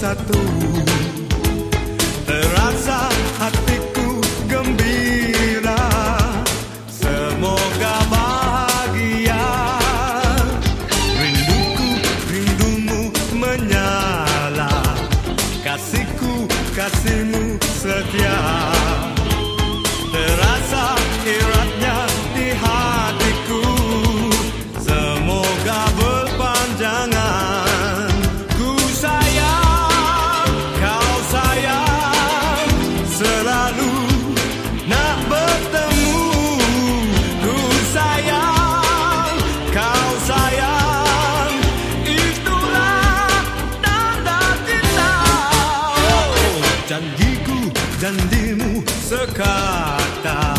satu. Terasa hatiku gembira. Semoga bahagia. Rinduku, rindumu menyala. Kasihku, kasihmu setia Janjiku, janjimu sekata.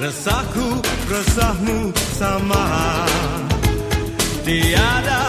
Resahku, resahmu sama. Tiada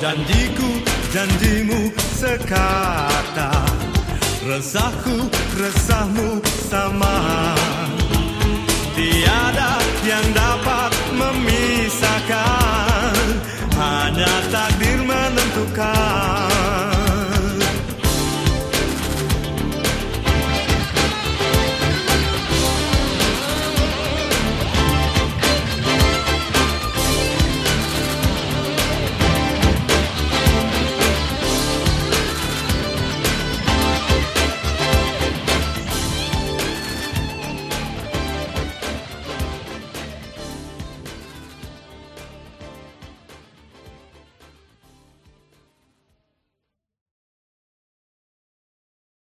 Janjiku, janjimu sekata. Resahku, resahmu sama